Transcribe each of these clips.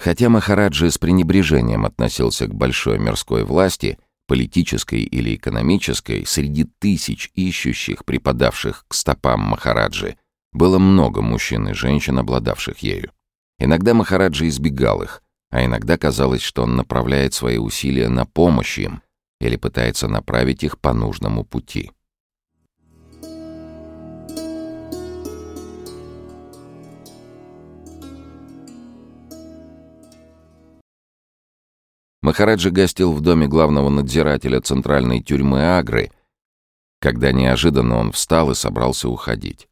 Хотя Махараджи с пренебрежением относился к большой мирской власти, политической или экономической, среди тысяч ищущих, припадавших к стопам Махараджи, было много мужчин и женщин, обладавших ею. Иногда Махараджи избегал их, а иногда казалось, что он направляет свои усилия на помощь им или пытается направить их по нужному пути. Махараджа гостил в доме главного надзирателя центральной тюрьмы Агры, когда неожиданно он встал и собрался уходить.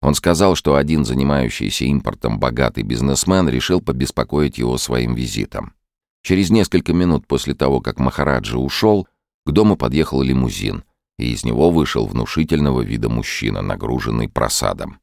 Он сказал, что один занимающийся импортом богатый бизнесмен решил побеспокоить его своим визитом. Через несколько минут после того, как Махараджа ушел, к дому подъехал лимузин, и из него вышел внушительного вида мужчина, нагруженный просадом.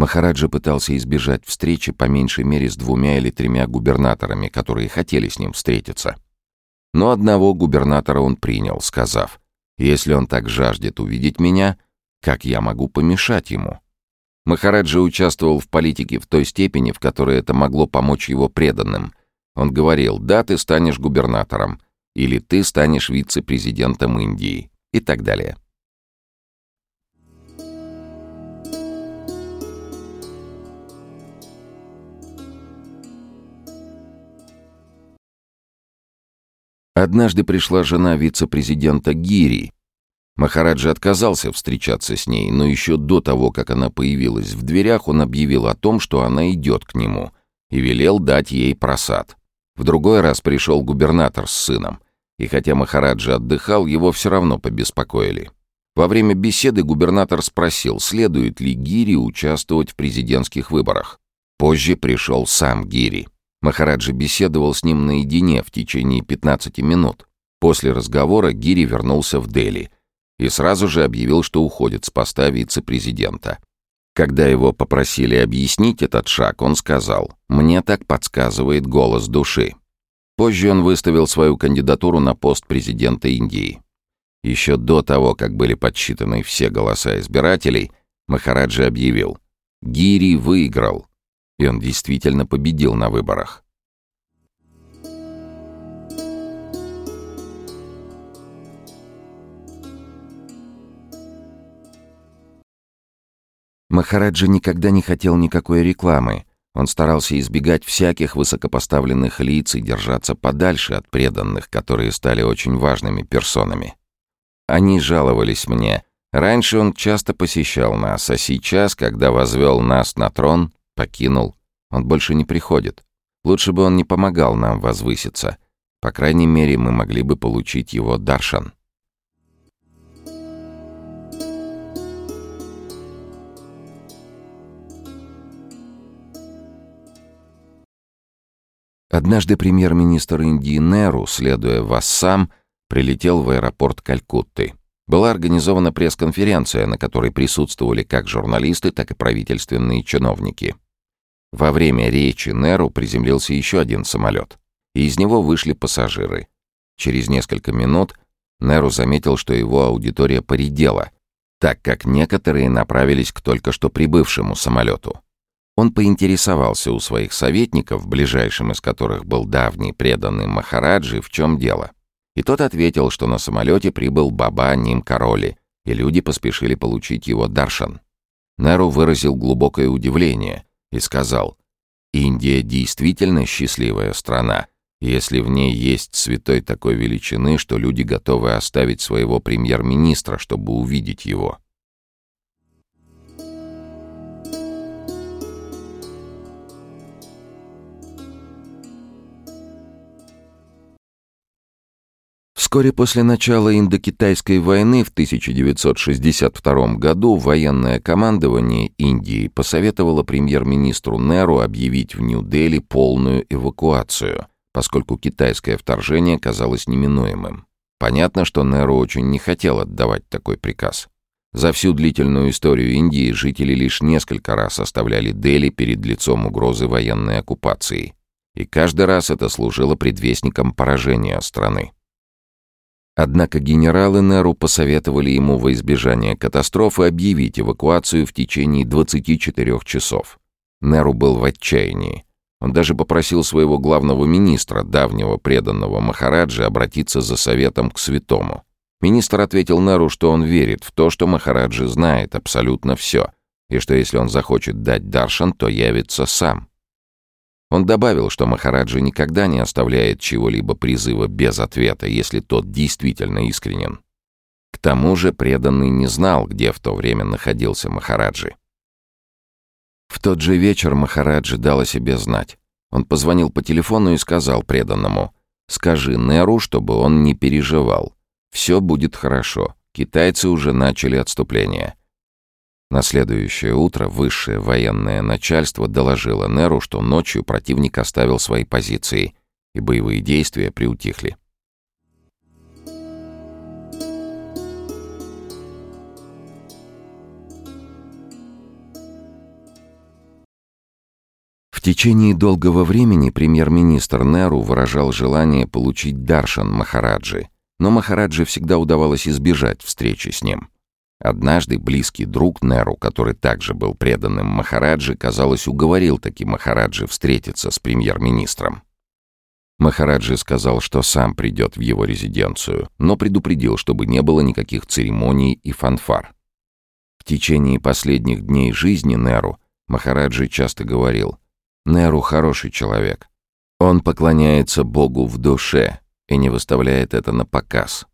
Махараджа пытался избежать встречи по меньшей мере с двумя или тремя губернаторами, которые хотели с ним встретиться. Но одного губернатора он принял, сказав, «Если он так жаждет увидеть меня, как я могу помешать ему?» Махараджа участвовал в политике в той степени, в которой это могло помочь его преданным. Он говорил, «Да, ты станешь губернатором», или «Ты станешь вице-президентом Индии» и так далее. Однажды пришла жена вице-президента Гири. Махараджа отказался встречаться с ней, но еще до того, как она появилась в дверях, он объявил о том, что она идет к нему, и велел дать ей просад. В другой раз пришел губернатор с сыном, и хотя Махараджа отдыхал, его все равно побеспокоили. Во время беседы губернатор спросил, следует ли Гири участвовать в президентских выборах. Позже пришел сам Гири. Махараджа беседовал с ним наедине в течение 15 минут. После разговора Гири вернулся в Дели и сразу же объявил, что уходит с поста вице-президента. Когда его попросили объяснить этот шаг, он сказал «Мне так подсказывает голос души». Позже он выставил свою кандидатуру на пост президента Индии. Еще до того, как были подсчитаны все голоса избирателей, Махараджа объявил «Гири выиграл, и он действительно победил на выборах. Махараджа никогда не хотел никакой рекламы. Он старался избегать всяких высокопоставленных лиц и держаться подальше от преданных, которые стали очень важными персонами. Они жаловались мне. Раньше он часто посещал нас, а сейчас, когда возвел нас на трон, Покинул. Он больше не приходит. Лучше бы он не помогал нам возвыситься. По крайней мере, мы могли бы получить его даршан. Однажды премьер-министр Индии Неру, следуя в Ассам, прилетел в аэропорт Калькутты. Была организована пресс-конференция, на которой присутствовали как журналисты, так и правительственные чиновники. Во время речи Неру приземлился еще один самолет, и из него вышли пассажиры. Через несколько минут Неру заметил, что его аудитория поредела, так как некоторые направились к только что прибывшему самолету. Он поинтересовался у своих советников, ближайшим из которых был давний преданный Махараджи, в чем дело. И тот ответил, что на самолете прибыл Баба Ним Короли, и люди поспешили получить его даршан. Неру выразил глубокое удивление и сказал, «Индия действительно счастливая страна, если в ней есть святой такой величины, что люди готовы оставить своего премьер-министра, чтобы увидеть его». Вскоре после начала Индокитайской войны в 1962 году военное командование Индии посоветовало премьер-министру Неру объявить в Нью-Дели полную эвакуацию, поскольку китайское вторжение казалось неминуемым. Понятно, что Неру очень не хотел отдавать такой приказ. За всю длительную историю Индии жители лишь несколько раз оставляли Дели перед лицом угрозы военной оккупации. И каждый раз это служило предвестником поражения страны. Однако генералы Неру посоветовали ему во избежание катастрофы объявить эвакуацию в течение 24 часов. Неру был в отчаянии. Он даже попросил своего главного министра, давнего преданного Махараджи, обратиться за советом к святому. Министр ответил Неру, что он верит в то, что Махараджи знает абсолютно все, и что если он захочет дать даршан, то явится сам. Он добавил, что Махараджа никогда не оставляет чего-либо призыва без ответа, если тот действительно искренен. К тому же преданный не знал, где в то время находился Махараджи. В тот же вечер Махараджи дал о себе знать. Он позвонил по телефону и сказал преданному, «Скажи Неру, чтобы он не переживал. Все будет хорошо. Китайцы уже начали отступление. На следующее утро высшее военное начальство доложило Неру, что ночью противник оставил свои позиции, и боевые действия приутихли. В течение долгого времени премьер-министр Неру выражал желание получить Даршан Махараджи, но Махараджи всегда удавалось избежать встречи с ним. Однажды близкий друг Неру, который также был преданным Махараджи, казалось, уговорил таки Махараджи встретиться с премьер-министром. Махараджи сказал, что сам придет в его резиденцию, но предупредил, чтобы не было никаких церемоний и фанфар. В течение последних дней жизни Неру Махараджи часто говорил «Неру хороший человек. Он поклоняется Богу в душе и не выставляет это на показ.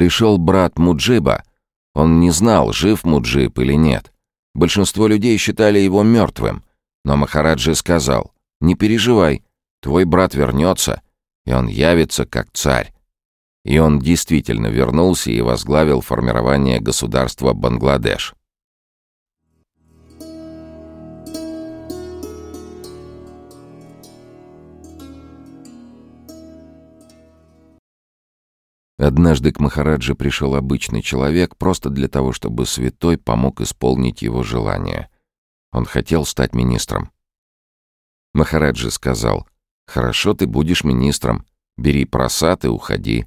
Пришел брат Муджиба. Он не знал, жив Муджиб или нет. Большинство людей считали его мертвым. Но Махараджи сказал, «Не переживай, твой брат вернется, и он явится как царь». И он действительно вернулся и возглавил формирование государства Бангладеш. Однажды к Махараджи пришел обычный человек просто для того, чтобы святой помог исполнить его желание. Он хотел стать министром. Махараджи сказал, «Хорошо, ты будешь министром. Бери просад и уходи».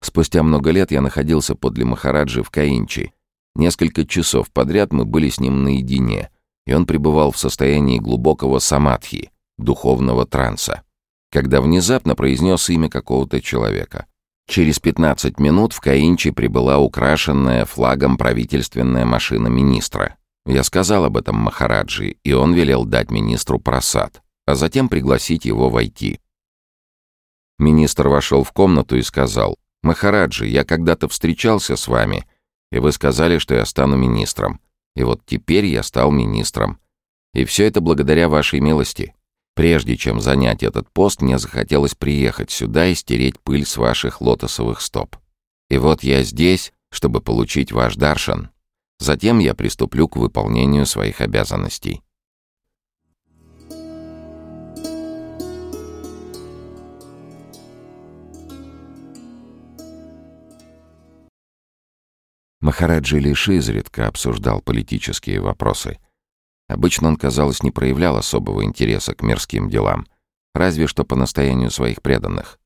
Спустя много лет я находился подле Махараджи в Каинчи. Несколько часов подряд мы были с ним наедине, и он пребывал в состоянии глубокого самадхи, духовного транса, когда внезапно произнес имя какого-то человека. Через 15 минут в Каинчи прибыла украшенная флагом правительственная машина министра. Я сказал об этом Махараджи, и он велел дать министру просад, а затем пригласить его войти. Министр вошел в комнату и сказал, «Махараджи, я когда-то встречался с вами, и вы сказали, что я стану министром. И вот теперь я стал министром. И все это благодаря вашей милости. Прежде чем занять этот пост, мне захотелось приехать сюда и стереть пыль с ваших лотосовых стоп. И вот я здесь, чтобы получить ваш даршан. Затем я приступлю к выполнению своих обязанностей. Махараджи лишь изредка обсуждал политические вопросы — Обычно он, казалось, не проявлял особого интереса к мирским делам, разве что по настоянию своих преданных.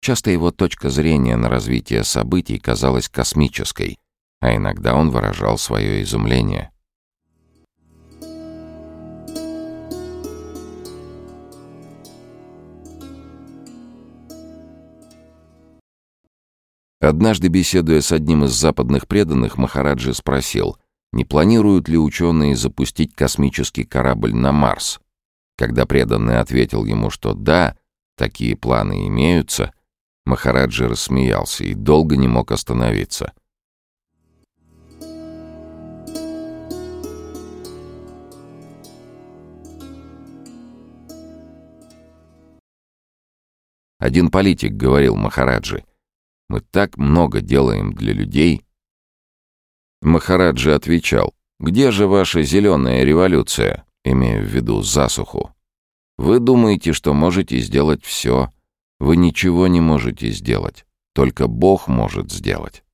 Часто его точка зрения на развитие событий казалась космической, а иногда он выражал свое изумление. Однажды, беседуя с одним из западных преданных, Махараджи спросил, не планируют ли ученые запустить космический корабль на Марс. Когда преданный ответил ему, что да, такие планы имеются, Махараджи рассмеялся и долго не мог остановиться. Один политик говорил Махараджи, «Мы так много делаем для людей, Махараджи отвечал, «Где же ваша зеленая революция?» имея в виду засуху. «Вы думаете, что можете сделать все. Вы ничего не можете сделать. Только Бог может сделать».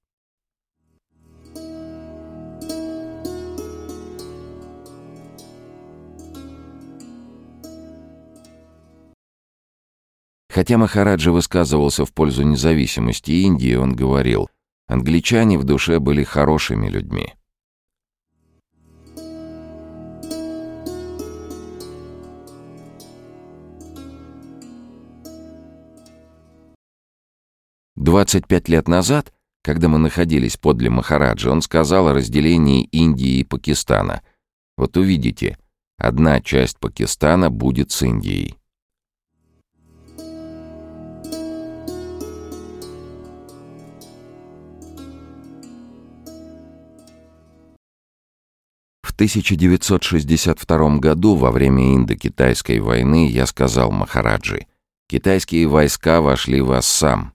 Хотя Махараджа высказывался в пользу независимости Индии, он говорил, англичане в душе были хорошими людьми. Двадцать пять лет назад, когда мы находились подле Махараджа, он сказал о разделении Индии и Пакистана. Вот увидите, одна часть Пакистана будет с Индией. 1962 году, во время Индо-Китайской войны, я сказал Махараджи, «Китайские войска вошли в Ассам.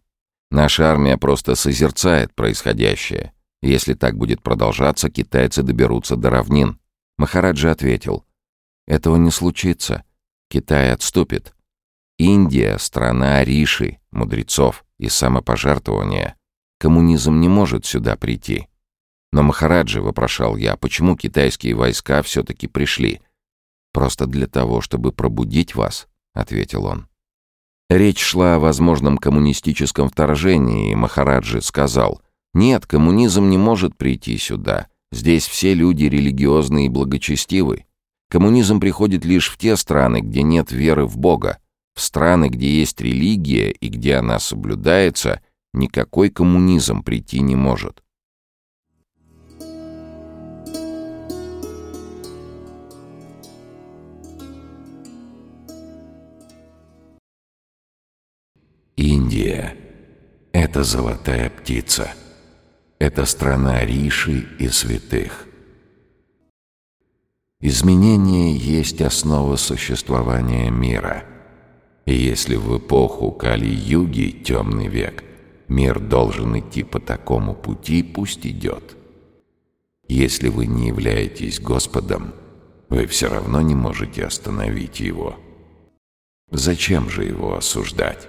Наша армия просто созерцает происходящее. Если так будет продолжаться, китайцы доберутся до равнин». Махараджи ответил, «Этого не случится. Китай отступит. Индия — страна риши, мудрецов и самопожертвования. Коммунизм не может сюда прийти». «Но, Махараджи, — вопрошал я, — почему китайские войска все-таки пришли?» «Просто для того, чтобы пробудить вас», — ответил он. Речь шла о возможном коммунистическом вторжении, и Махараджи сказал, «Нет, коммунизм не может прийти сюда. Здесь все люди религиозные и благочестивы. Коммунизм приходит лишь в те страны, где нет веры в Бога. В страны, где есть религия и где она соблюдается, никакой коммунизм прийти не может. Индия — это золотая птица. Это страна риши и святых. Изменение есть основа существования мира. И если в эпоху Кали-юги, темный век, мир должен идти по такому пути, пусть идет. Если вы не являетесь Господом, вы все равно не можете остановить его. Зачем же его осуждать?